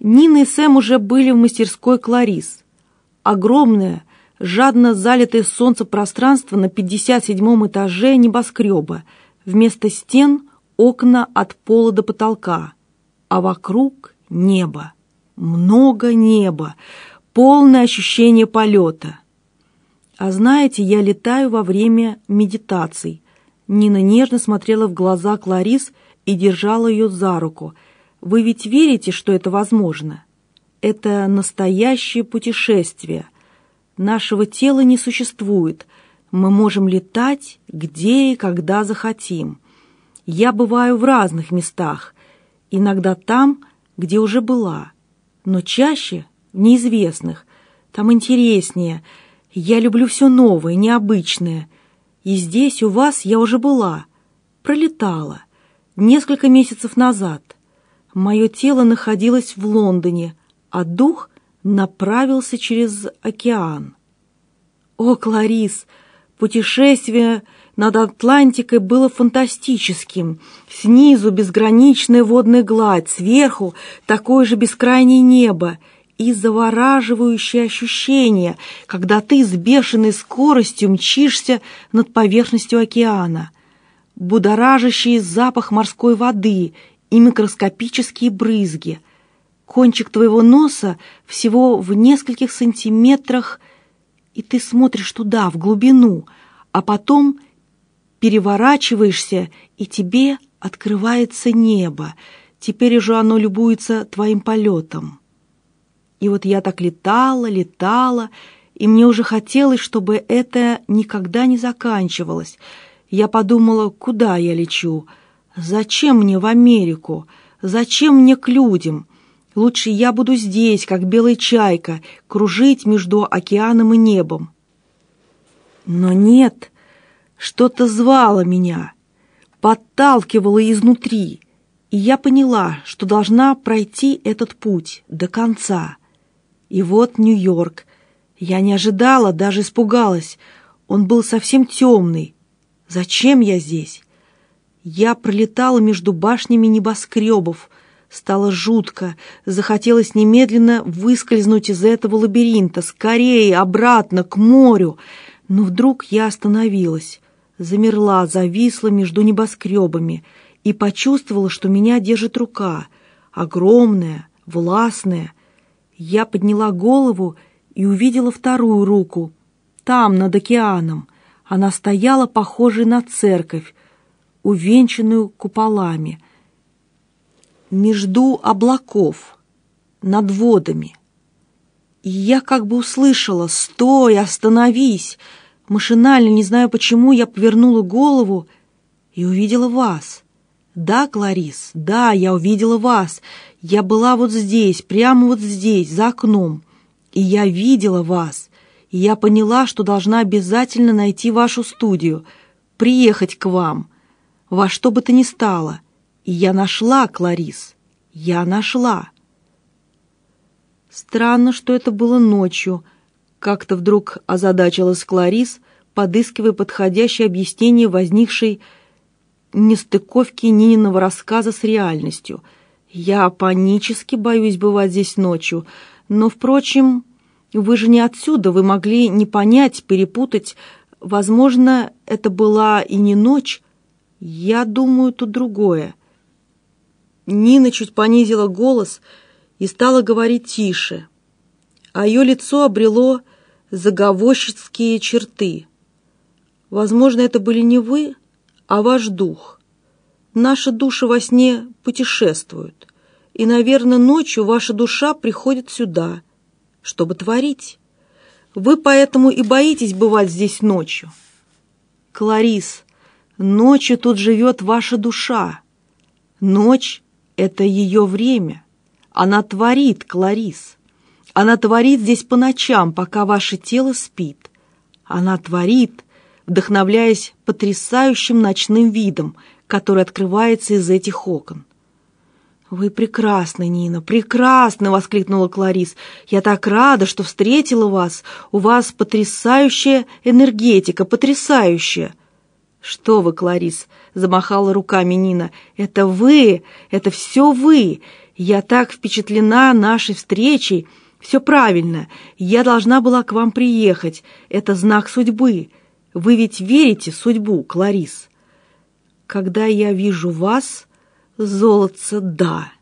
Нина и Сэм уже были в мастерской Кларис. Огромное, жадно залитое солнце пространство на 57 этаже небоскреба. Вместо стен окна от пола до потолка, а вокруг небо. Много неба, полное ощущение полета. А знаете, я летаю во время медитаций. Нина нежно смотрела в глаза Кларис и держала ее за руку – вы ведь верите, что это возможно? Это настоящее путешествие. Нашего тела не существует. Мы можем летать где и когда захотим. Я бываю в разных местах, иногда там, где уже была, но чаще в неизвестных. Там интереснее. Я люблю все новое, необычное. И здесь у вас я уже была, пролетала, несколько месяцев назад. Мое тело находилось в Лондоне, а дух направился через океан. О, Кларис, путешествие над Атлантикой было фантастическим. Снизу безграничная водная гладь, сверху такое же бескрайнее небо и завораживающее ощущение, когда ты с бешеной скоростью мчишься над поверхностью океана. Будоражащий запах морской воды и микроскопические брызги. Кончик твоего носа всего в нескольких сантиметрах, и ты смотришь туда, в глубину, а потом переворачиваешься, и тебе открывается небо. Теперь уже оно любуется твоим полетом. И вот я так летала, летала, и мне уже хотелось, чтобы это никогда не заканчивалось. Я подумала, куда я лечу — Зачем мне в Америку? Зачем мне к людям? Лучше я буду здесь, как белая чайка, кружить между океаном и небом. Но нет, что-то звало меня, подталкивало изнутри, и я поняла, что должна пройти этот путь до конца. И вот Нью-Йорк. Я не ожидала, даже испугалась. Он был совсем темный. Зачем я здесь? Я пролетала между башнями небоскребов. Стало жутко. Захотелось немедленно выскользнуть из этого лабиринта, скорее, обратно, к морю. Но вдруг я остановилась, замерла, зависла между небоскребами и почувствовала, что меня держит рука, огромная, властная. Я подняла голову и увидела вторую руку, там, над океаном. Она стояла, похожей на церковь, увенчанную куполами, между облаков, над водами. И я как бы услышала «Стой, остановись!» Машинально, не знаю почему, я повернула голову и увидела вас. Да, Кларис, да, я увидела вас. Я была вот здесь, прямо вот здесь, за окном. И я видела вас. И я поняла, что должна обязательно найти вашу студию, приехать к вам во что бы то ни стало. И я нашла, Кларис, я нашла. Странно, что это было ночью. Как-то вдруг озадачилась Кларис, подыскивая подходящее объяснение возникшей нестыковки Нининого рассказа с реальностью. Я панически боюсь бывать здесь ночью, но, впрочем, вы же не отсюда, вы могли не понять, перепутать. Возможно, это была и не ночь, «Я думаю, тут другое». Нина чуть понизила голос и стала говорить тише, а ее лицо обрело заговорщицкие черты. Возможно, это были не вы, а ваш дух. Наши души во сне путешествуют, и, наверное, ночью ваша душа приходит сюда, чтобы творить. Вы поэтому и боитесь бывать здесь ночью. Кларис, Ночью тут живет ваша душа. Ночь — это ее время. Она творит, Кларис. Она творит здесь по ночам, пока ваше тело спит. Она творит, вдохновляясь потрясающим ночным видом, который открывается из этих окон. «Вы прекрасны, Нина, прекрасны!» — воскликнула Кларис. «Я так рада, что встретила вас. У вас потрясающая энергетика, потрясающая!» «Что вы, Кларис?» — замахала руками Нина. «Это вы! Это все вы! Я так впечатлена нашей встречей. Все правильно. Я должна была к вам приехать. Это знак судьбы. Вы ведь верите в судьбу, Кларис? Когда я вижу вас, золотце, да.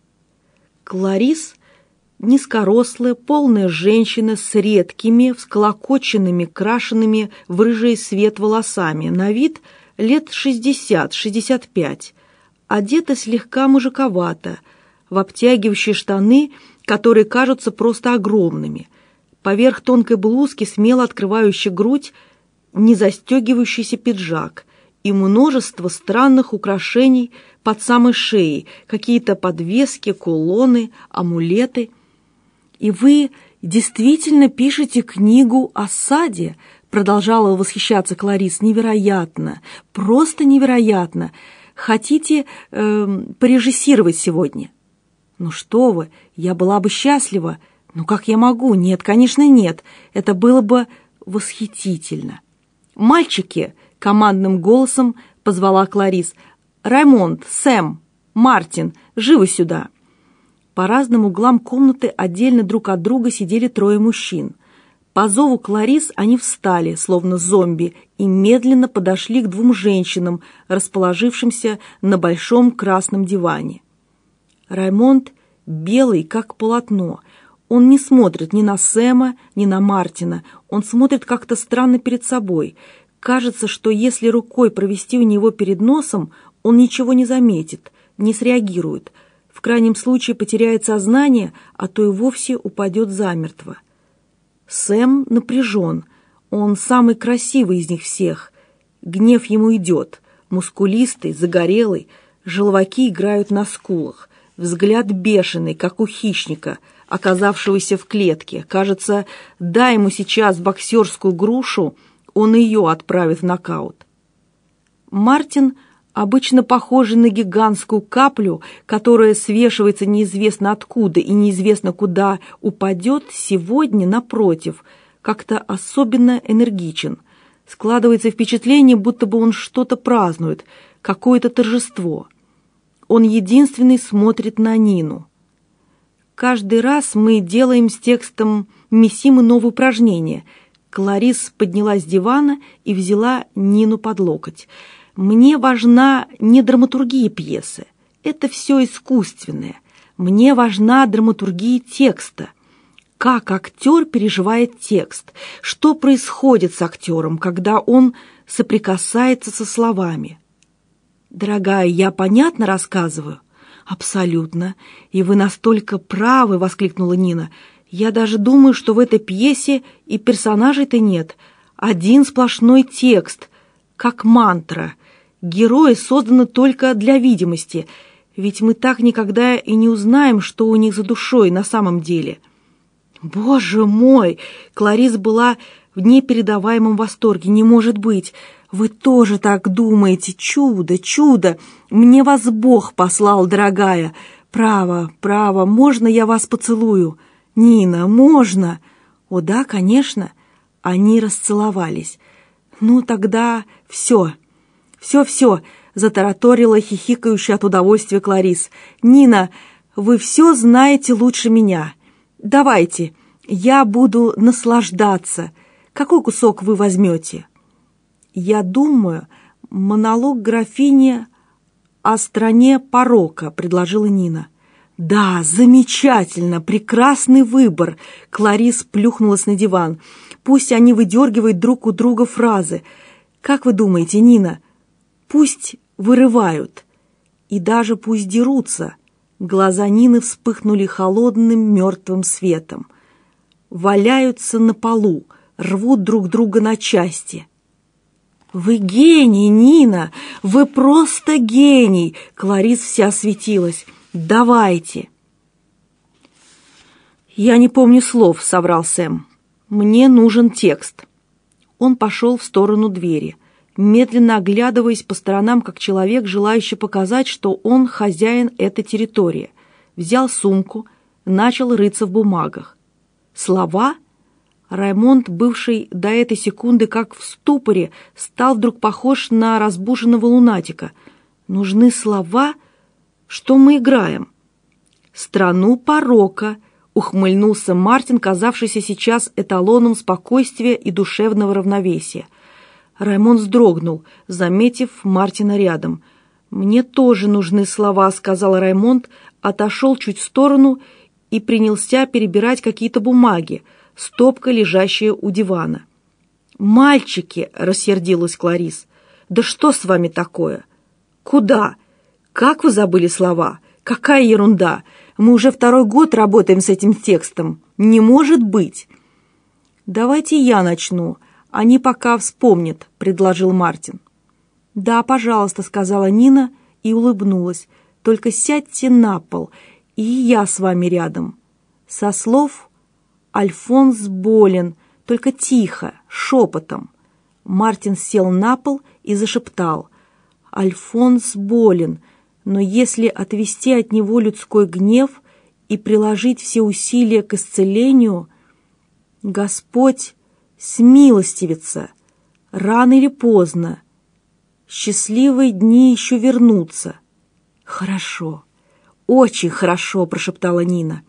Кларис — низкорослая, полная женщина с редкими, всклокоченными, крашенными в рыжий свет волосами, на вид лет шестьдесят-шестьдесят пять, одета слегка мужиковато, в обтягивающие штаны, которые кажутся просто огромными, поверх тонкой блузки, смело открывающей грудь, не застегивающийся пиджак и множество странных украшений под самой шеей, какие-то подвески, кулоны, амулеты. «И вы действительно пишете книгу о саде?» Продолжала восхищаться Кларис. «Невероятно! Просто невероятно! Хотите э, порежиссировать сегодня?» «Ну что вы, я была бы счастлива. Ну как я могу? Нет, конечно, нет. Это было бы восхитительно». «Мальчики!» — командным голосом позвала Кларис. «Раймонд, Сэм, Мартин, живо сюда!» По разным углам комнаты отдельно друг от друга сидели трое мужчин. По зову Кларис они встали, словно зомби, и медленно подошли к двум женщинам, расположившимся на большом красном диване. Раймонд белый, как полотно. Он не смотрит ни на Сэма, ни на Мартина. Он смотрит как-то странно перед собой. Кажется, что если рукой провести у него перед носом, он ничего не заметит, не среагирует. В крайнем случае потеряет сознание, а то и вовсе упадет замертво. Сэм напряжен. Он самый красивый из них всех. Гнев ему идет. Мускулистый, загорелый. Желваки играют на скулах. Взгляд бешеный, как у хищника, оказавшегося в клетке. Кажется, дай ему сейчас боксерскую грушу, он ее отправит в нокаут. Мартин – обычно похожий на гигантскую каплю, которая свешивается неизвестно откуда и неизвестно куда упадет, сегодня, напротив, как-то особенно энергичен. Складывается впечатление, будто бы он что-то празднует, какое-то торжество. Он единственный смотрит на Нину. Каждый раз мы делаем с текстом Миссимы новое упражнение. Кларис поднялась с дивана и взяла Нину под локоть. Мне важна не драматургия пьесы. Это все искусственное. Мне важна драматургия текста. Как актер переживает текст, что происходит с актером, когда он соприкасается со словами. «Дорогая, я понятно рассказываю?» «Абсолютно. И вы настолько правы!» — воскликнула Нина. «Я даже думаю, что в этой пьесе и персонажей-то нет. Один сплошной текст, как мантра. Герои созданы только для видимости, ведь мы так никогда и не узнаем, что у них за душой на самом деле. Боже мой! Кларис была в непередаваемом восторге. Не может быть! Вы тоже так думаете? Чудо, чудо! Мне вас Бог послал, дорогая! Право, право, можно я вас поцелую? Нина, можно? О да, конечно. Они расцеловались. Ну тогда все. «Все-все», — затараторила хихикающая от удовольствия Кларис. «Нина, вы все знаете лучше меня. Давайте, я буду наслаждаться. Какой кусок вы возьмете?» «Я думаю, монолог графини о стране порока», — предложила Нина. «Да, замечательно, прекрасный выбор!» Кларис плюхнулась на диван. «Пусть они выдергивают друг у друга фразы. Как вы думаете, Нина, Пусть вырывают и даже пусть дерутся. Глаза Нины вспыхнули холодным мертвым светом. Валяются на полу, рвут друг друга на части. «Вы гений, Нина! Вы просто гений!» Кларис вся светилась. «Давайте!» «Я не помню слов», — соврал Сэм. «Мне нужен текст». Он пошел в сторону двери медленно оглядываясь по сторонам, как человек, желающий показать, что он хозяин этой территории. Взял сумку, начал рыться в бумагах. Слова? Раймонд, бывший до этой секунды как в ступоре, стал вдруг похож на разбуженного лунатика. Нужны слова? Что мы играем? страну порока», — ухмыльнулся Мартин, казавшийся сейчас эталоном спокойствия и душевного равновесия. Раймон вздрогнул, заметив Мартина рядом. «Мне тоже нужны слова», — сказал Раймонд, отошел чуть в сторону и принялся перебирать какие-то бумаги, стопка, лежащая у дивана. «Мальчики!» — рассердилась Кларис. «Да что с вами такое?» «Куда? Как вы забыли слова? Какая ерунда! Мы уже второй год работаем с этим текстом. Не может быть!» «Давайте я начну. Они пока вспомнят», — предложил Мартин. «Да, пожалуйста», — сказала Нина и улыбнулась. «Только сядьте на пол, и я с вами рядом». Со слов «Альфонс болен», только тихо, шепотом. Мартин сел на пол и зашептал. «Альфонс болен, но если отвести от него людской гнев и приложить все усилия к исцелению, Господь смилостивится, рано или поздно. Счастливые дни еще вернутся». «Хорошо, очень хорошо», — прошептала Нина.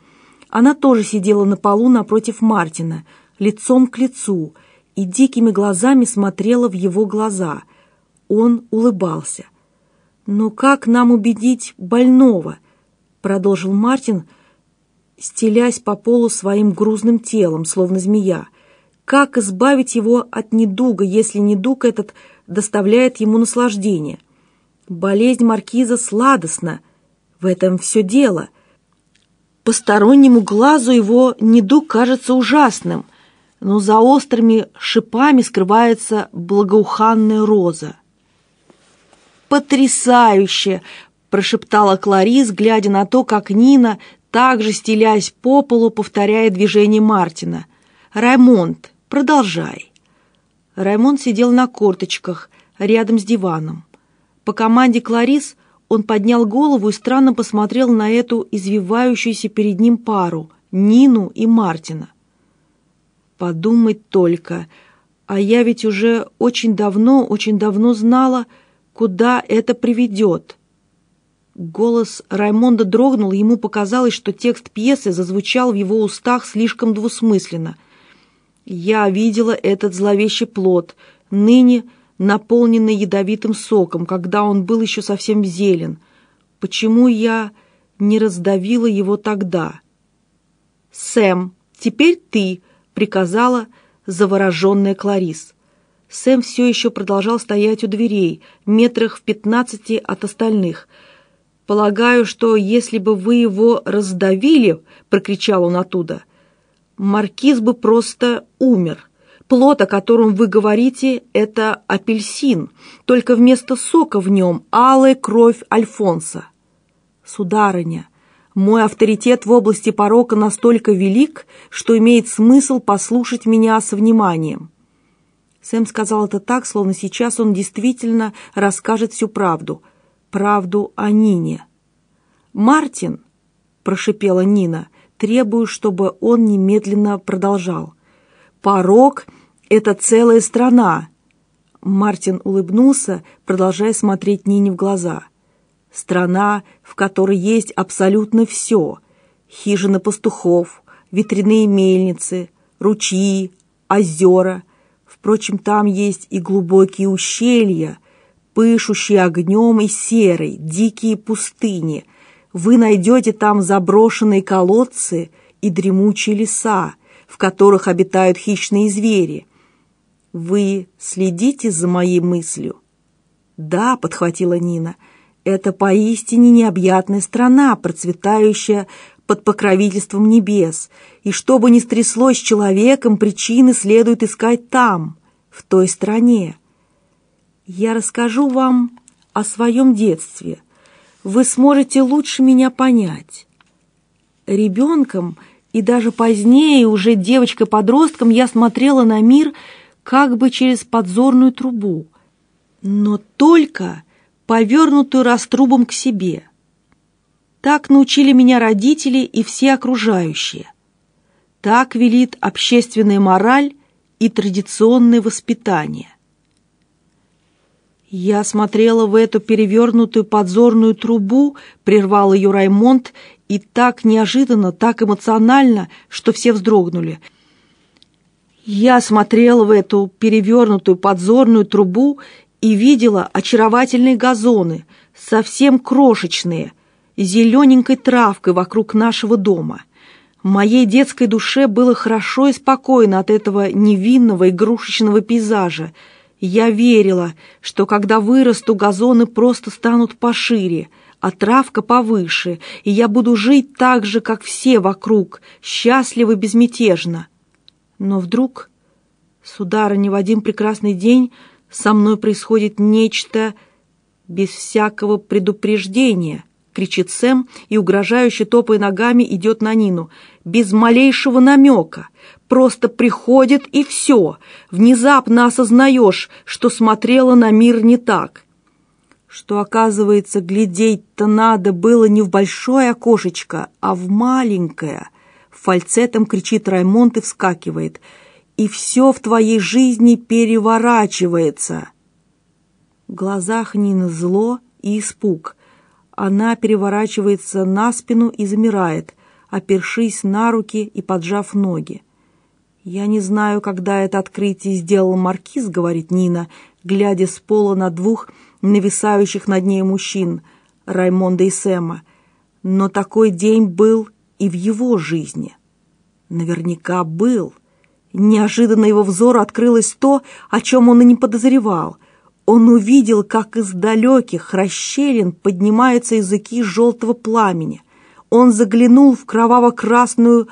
Она тоже сидела на полу напротив Мартина — лицом к лицу и дикими глазами смотрела в его глаза. Он улыбался. «Но как нам убедить больного?» — продолжил Мартин, стелясь по полу своим грузным телом, словно змея. «Как избавить его от недуга, если недуг этот доставляет ему наслаждение?» Болезнь маркиза сладостна, в этом все дело. Постороннему глазу его недуг кажется ужасным — но за острыми шипами скрывается благоуханная роза. «Потрясающе!» — прошептала Кларис, глядя на то, как Нина, также стелясь по полу, повторяет движение Мартина. «Раймонд, продолжай!» Раймонд сидел на корточках, рядом с диваном. По команде Кларис он поднял голову и странно посмотрел на эту извивающуюся перед ним пару, Нину и Мартина. Подумать только. А я ведь уже очень давно, очень давно знала, куда это приведет. Голос Раймонда дрогнул, ему показалось, что текст пьесы зазвучал в его устах слишком двусмысленно. Я видела этот зловещий плод, ныне наполненный ядовитым соком, когда он был еще совсем зелен. Почему я не раздавила его тогда? «Сэм, теперь ты», приказала завороженная Кларис. Сэм все еще продолжал стоять у дверей, метрах в пятнадцати от остальных. «Полагаю, что если бы вы его раздавили, — прокричал он оттуда, — маркиз бы просто умер. Плод, о котором вы говорите, — это апельсин, только вместо сока в нем алая кровь Альфонса». «Сударыня, мой авторитет в области порока настолько велик, что имеет смысл послушать меня с вниманием». Сэм сказал это так, словно сейчас он действительно расскажет всю правду. Правду о Нине. «Мартин», — прошипела Нина, требую, чтобы он немедленно продолжал. «Порок — это целая страна». Мартин улыбнулся, продолжая смотреть Нине в глаза. Страна, в которой есть абсолютно все. Хижины пастухов, ветряные мельницы, ручьи, озера. Впрочем, там есть и глубокие ущелья, пышущие огнем и серой, дикие пустыни. Вы найдете там заброшенные колодцы и дремучие леса, в которых обитают хищные звери. Вы следите за моей мыслью? «Да», — подхватила Нина, — это поистине необъятная страна, процветающая под покровительством небес, и что бы ни стряслось с человеком, причины следует искать там, в той стране. Я расскажу вам о своем детстве. Вы сможете лучше меня понять. Ребенком и даже позднее, уже девочкой-подростком, я смотрела на мир как бы через подзорную трубу. Но только повернутую раструбом к себе. Так научили меня родители и все окружающие. Так велит общественная мораль и традиционное воспитание. Я смотрела в эту перевернутую подзорную трубу, прервал ее Раймонд, и так неожиданно, так эмоционально, что все вздрогнули. Я смотрела в эту перевернутую подзорную трубу и видела очаровательные газоны, совсем крошечные, зелененькой травкой вокруг нашего дома. Моей детской душе было хорошо и спокойно от этого невинного игрушечного пейзажа. Я верила, что когда вырасту, газоны просто станут пошире, а травка повыше, и я буду жить так же, как все вокруг, счастливо и безмятежно. Но вдруг, сударыня, в один прекрасный день со мной происходит нечто без всякого предупреждения, кричит Сэм и, угрожающе топая ногами, идет на Нину. Без малейшего намека. Просто приходит и все. Внезапно осознаешь, что смотрела на мир не так. Что, оказывается, глядеть-то надо было не в большое окошечко, а в маленькое. Фальцетом кричит Раймонд и вскакивает – и все в твоей жизни переворачивается. В глазах Нины зло и испуг. Она переворачивается на спину и замирает, опершись на руки и поджав ноги. «Я не знаю, когда это открытие сделал Маркиз», — говорит Нина, глядя с пола на двух нависающих над ней мужчин, Раймонда и Сэма. «Но такой день был и в его жизни». Наверняка был. Неожиданно его взору открылось то, о чем он и не подозревал. Он увидел, как из далеких расщелин поднимаются языки желтого пламени. Он заглянул в кроваво-красную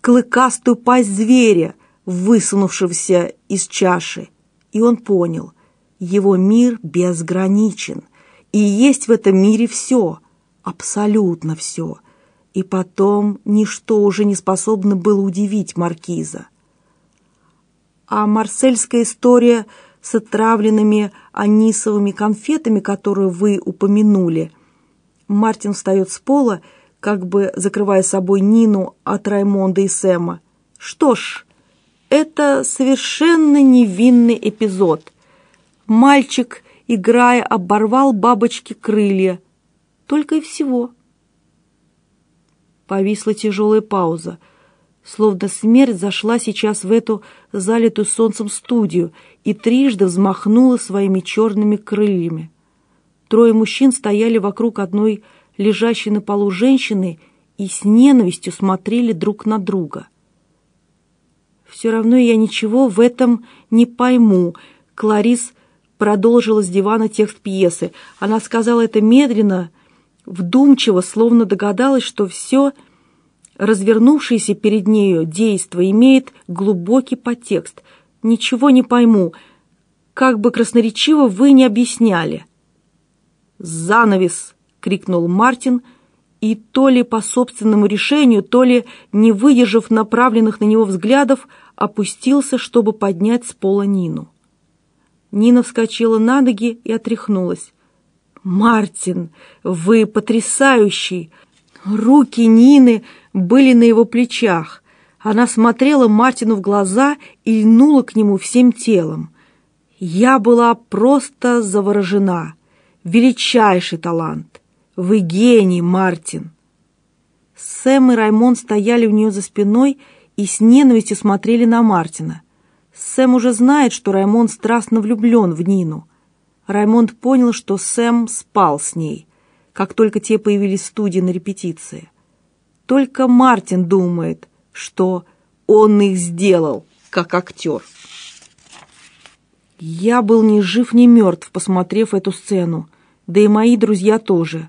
клыкастую пасть зверя, высунувшегося из чаши. И он понял, его мир безграничен, и есть в этом мире все, абсолютно все — и потом ничто уже не способно было удивить маркиза. А марсельская история с отравленными анисовыми конфетами, которую вы упомянули, Мартин встает с пола, как бы закрывая собой Нину от Раймонда и Сэма. Что ж, это совершенно невинный эпизод. Мальчик, играя, оборвал бабочки крылья. Только и всего. Повисла тяжелая пауза. Словно смерть зашла сейчас в эту залитую солнцем студию и трижды взмахнула своими черными крыльями. Трое мужчин стояли вокруг одной лежащей на полу женщины и с ненавистью смотрели друг на друга. «Все равно я ничего в этом не пойму», — Кларис продолжила с дивана текст пьесы. Она сказала это медленно, вдумчиво, словно догадалась, что все развернувшееся перед нею действо имеет глубокий подтекст. Ничего не пойму, как бы красноречиво вы не объясняли. «Занавес!» — крикнул Мартин, и то ли по собственному решению, то ли, не выдержав направленных на него взглядов, опустился, чтобы поднять с пола Нину. Нина вскочила на ноги и отряхнулась. «Мартин, вы потрясающий!» Руки Нины были на его плечах. Она смотрела Мартину в глаза и льнула к нему всем телом. Я была просто заворожена. Величайший талант. Вы гений, Мартин. Сэм и Раймон стояли у нее за спиной и с ненавистью смотрели на Мартина. Сэм уже знает, что Раймон страстно влюблен в Нину. Раймонд понял, что Сэм спал с ней, как только те появились в студии на репетиции. Только Мартин думает, что он их сделал, как актер. Я был ни жив, ни мертв, посмотрев эту сцену, да и мои друзья тоже.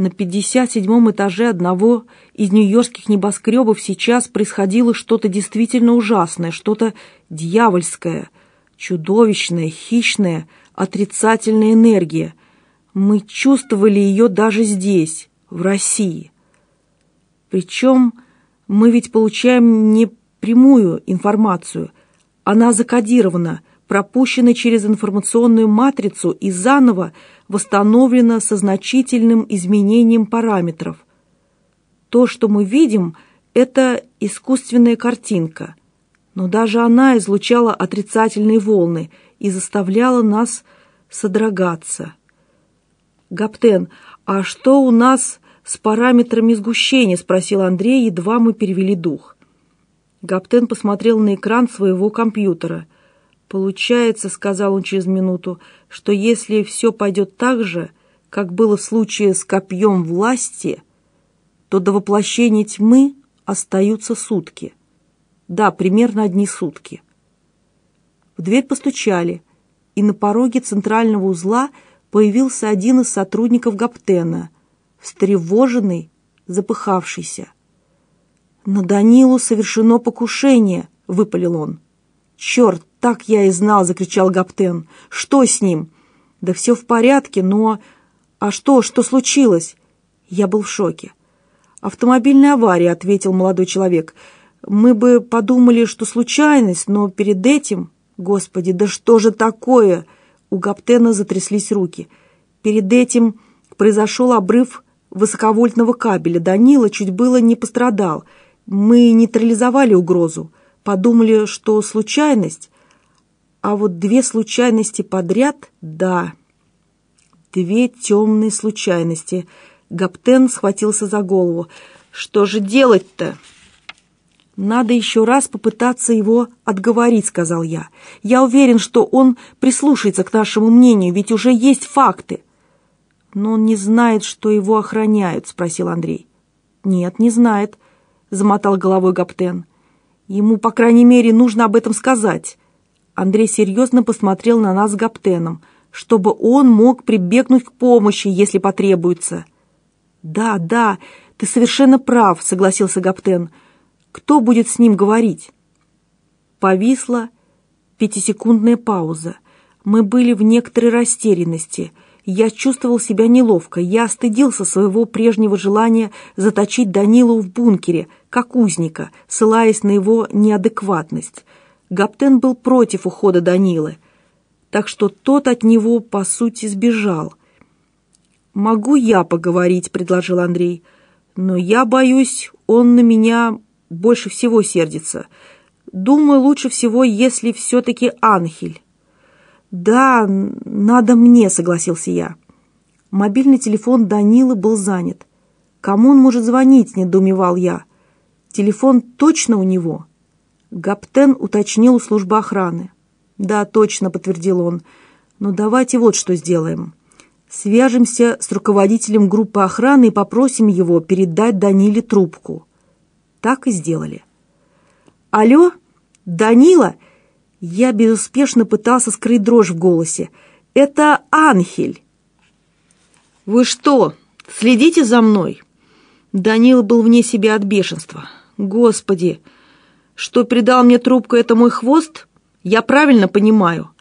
На 57-м этаже одного из нью-йоркских небоскребов сейчас происходило что-то действительно ужасное, что-то дьявольское, чудовищное, хищное – отрицательная энергия. Мы чувствовали ее даже здесь, в России. Причем мы ведь получаем не прямую информацию. Она закодирована, пропущена через информационную матрицу и заново восстановлена со значительным изменением параметров. То, что мы видим, это искусственная картинка, но даже она излучала отрицательные волны – и заставляла нас содрогаться. «Гаптен, а что у нас с параметрами сгущения?» — спросил Андрей, едва мы перевели дух. Гаптен посмотрел на экран своего компьютера. «Получается, — сказал он через минуту, — что если все пойдет так же, как было в случае с копьем власти, то до воплощения тьмы остаются сутки. Да, примерно одни сутки». В дверь постучали, и на пороге центрального узла появился один из сотрудников Гаптена, встревоженный, запыхавшийся. «На Данилу совершено покушение», — выпалил он. «Черт, так я и знал!» — закричал Гаптен. «Что с ним?» «Да все в порядке, но...» «А что, что случилось?» Я был в шоке. «Автомобильная авария», — ответил молодой человек. «Мы бы подумали, что случайность, но перед этим...» «Господи, да что же такое?» У Гаптена затряслись руки. Перед этим произошел обрыв высоковольтного кабеля. Данила чуть было не пострадал. Мы нейтрализовали угрозу. Подумали, что случайность. А вот две случайности подряд — да. Две темные случайности. Гаптен схватился за голову. «Что же делать-то?» «Надо еще раз попытаться его отговорить», — сказал я. «Я уверен, что он прислушается к нашему мнению, ведь уже есть факты». «Но он не знает, что его охраняют», — спросил Андрей. «Нет, не знает», — замотал головой Гаптен. «Ему, по крайней мере, нужно об этом сказать». Андрей серьезно посмотрел на нас с Гаптеном, чтобы он мог прибегнуть к помощи, если потребуется. «Да, да, ты совершенно прав», — согласился Гаптен. «Кто будет с ним говорить?» Повисла пятисекундная пауза. Мы были в некоторой растерянности — я чувствовал себя неловко. Я стыдился своего прежнего желания заточить Данилу в бункере, как узника, ссылаясь на его неадекватность. Гаптен был против ухода Данилы, так что тот от него, по сути, сбежал. «Могу я поговорить?» — предложил Андрей. «Но я боюсь, он на меня больше всего сердится. Думаю, лучше всего, если все-таки Анхель». «Да, надо мне», — согласился я. Мобильный телефон Данилы был занят. «Кому он может звонить?» — недоумевал я. «Телефон точно у него?» Гаптен уточнил у службы охраны. «Да, точно», — подтвердил он. «Но давайте вот что сделаем. Свяжемся с руководителем группы охраны и попросим его передать Даниле трубку». Так и сделали. «Алло, Данила?» Я безуспешно пытался скрыть дрожь в голосе. «Это Анхель!» «Вы что, следите за мной?» Данила был вне себя от бешенства. «Господи! Что передал мне трубку, это мой хвост? Я правильно понимаю?»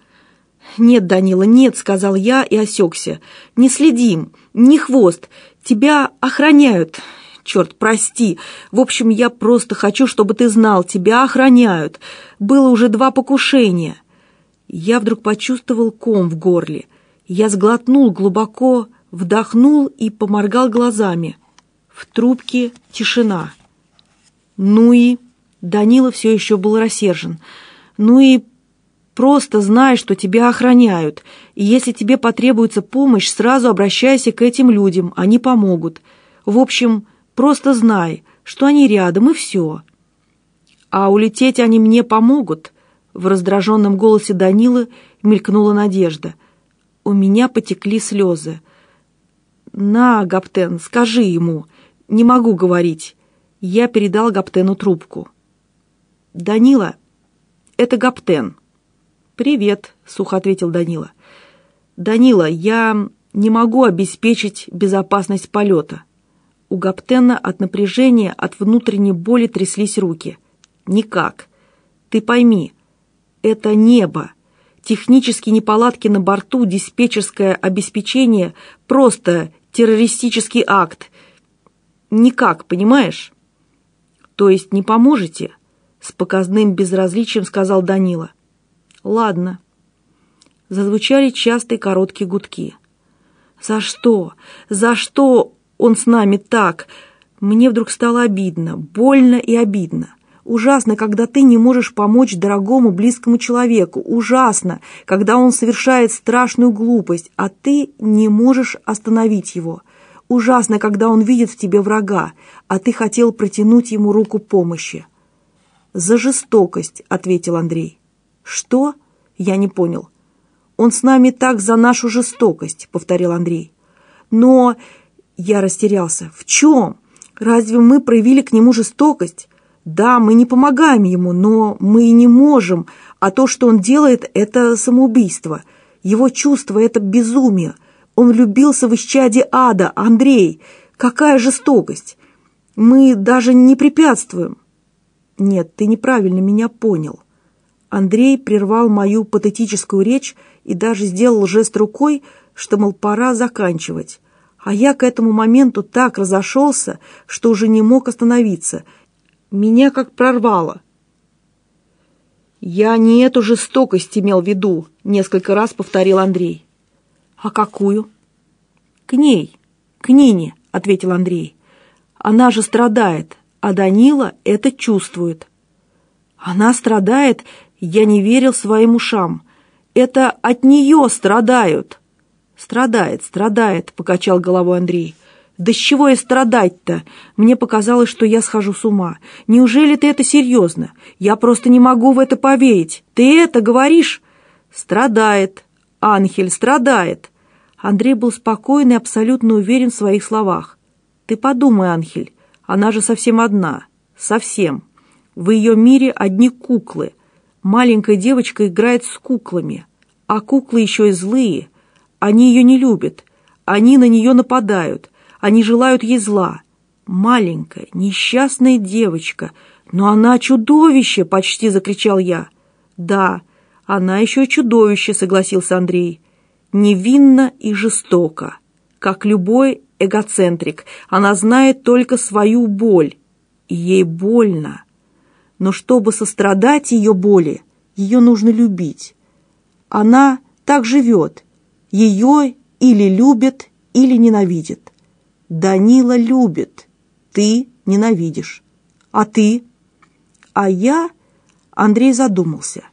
«Нет, Данила, нет», — сказал я и осекся. «Не следим, не хвост. Тебя охраняют. Черт, прости. В общем, я просто хочу, чтобы ты знал, тебя охраняют. Было уже два покушения. Я вдруг почувствовал ком в горле. Я сглотнул глубоко, вдохнул и поморгал глазами. В трубке тишина. Ну и... Данила все еще был рассержен. Ну и просто знай, что тебя охраняют. И если тебе потребуется помощь, сразу обращайся к этим людям, они помогут. В общем, Просто знай, что они рядом, и все. А улететь они мне помогут. В раздраженном голосе Данилы мелькнула надежда. У меня потекли слезы. «На, Гаптен, скажи ему. Не могу говорить». Я передал Гаптену трубку. «Данила, это Гаптен». «Привет», — сухо ответил Данила. «Данила, я не могу обеспечить безопасность полета. У Гаптена от напряжения, от внутренней боли тряслись руки. «Никак. Ты пойми, это небо. Технические неполадки на борту, диспетчерское обеспечение – просто террористический акт. Никак, понимаешь?» «То есть не поможете?» – с показным безразличием сказал Данила. «Ладно». Зазвучали частые короткие гудки. «За что? За что?» Он с нами так. Мне вдруг стало обидно, больно и обидно. Ужасно, когда ты не можешь помочь дорогому близкому человеку. Ужасно, когда он совершает страшную глупость, а ты не можешь остановить его. Ужасно, когда он видит в тебе врага, а ты хотел протянуть ему руку помощи. «За жестокость», — ответил Андрей. «Что?» — я не понял. «Он с нами так за нашу жестокость», — повторил Андрей. «Но...» — я растерялся. «В чем? Разве мы проявили к нему жестокость?» Да, мы не помогаем ему, но мы и не можем, а то, что он делает, это самоубийство. Его чувство — это безумие. Он влюбился в исчадие ада, Андрей. Какая жестокость! Мы даже не препятствуем. Нет, ты неправильно меня понял. Андрей прервал мою патетическую речь и даже сделал жест рукой, что, мол, пора заканчивать. А я к этому моменту так разошелся, что уже не мог остановиться — меня как прорвало. «Я не эту жестокость имел в виду», — несколько раз повторил Андрей. «А какую?» «К ней, к Нине», — ответил Андрей. «Она же страдает, а Данила это чувствует». «Она страдает?» Я не верил своим ушам. «Это от нее страдают!» «Страдает, страдает», — покачал головой Андрей. «Да с чего я страдать-то? Мне показалось, что я схожу с ума. Неужели ты это серьезно? Я просто не могу в это поверить. Ты это говоришь?» «Страдает. Анхель страдает». Андрей был спокоен и абсолютно уверен в своих словах. «Ты подумай, Анхель, она же совсем одна. Совсем. В ее мире одни куклы. Маленькая девочка играет с куклами. А куклы еще и злые. Они ее не любят. Они на нее нападают. Они желают ей зла. Маленькая, несчастная девочка. Но она чудовище, почти закричал я. Да, она еще чудовище, согласился Андрей. Невинно и жестоко. Как любой эгоцентрик, она знает только свою боль. Ей больно. Но чтобы сострадать ее боли, ее нужно любить. Она так живет. Ее или любит, или ненавидит. Данила любит, ты ненавидишь. А ты? А я? Андрей задумался.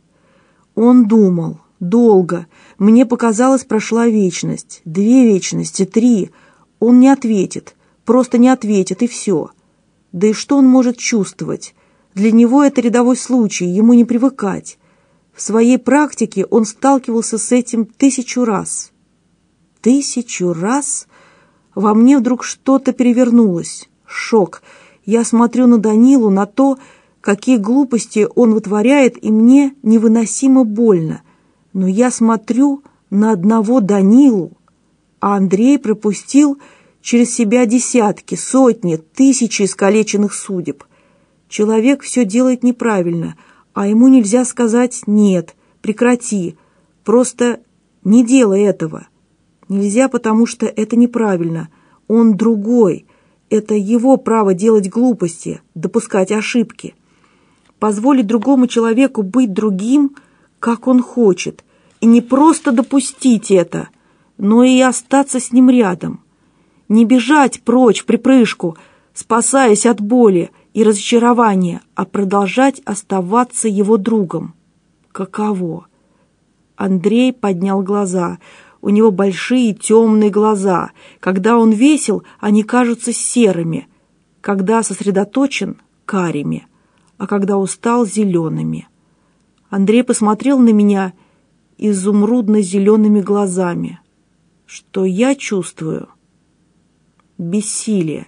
Он думал. Долго. Мне показалось, прошла вечность. Две вечности, три. Он не ответит. Просто не ответит, и все. Да и что он может чувствовать? Для него это рядовой случай, ему не привыкать. В своей практике он сталкивался с этим тысячу раз. Тысячу раз? Во мне вдруг что-то перевернулось. Шок. Я смотрю на Данилу, на то, какие глупости он вытворяет, и мне невыносимо больно. Но я смотрю на одного Данилу, а Андрей пропустил через себя десятки, сотни, тысячи искалеченных судеб. Человек все делает неправильно, а ему нельзя сказать «нет», «прекрати», просто «не делай этого». Нельзя, потому что это неправильно. Он другой. Это его право делать глупости, допускать ошибки. Позволить другому человеку быть другим, как он хочет. И не просто допустить это, но и остаться с ним рядом. Не бежать прочь в припрыжку, спасаясь от боли и разочарования, а продолжать оставаться его другом. Каково? Андрей поднял глаза – у него большие темные глаза. Когда он весел, они кажутся серыми. Когда сосредоточен — карими. А когда устал — зелеными. Андрей посмотрел на меня изумрудно-зелеными глазами. Что я чувствую? Бессилие.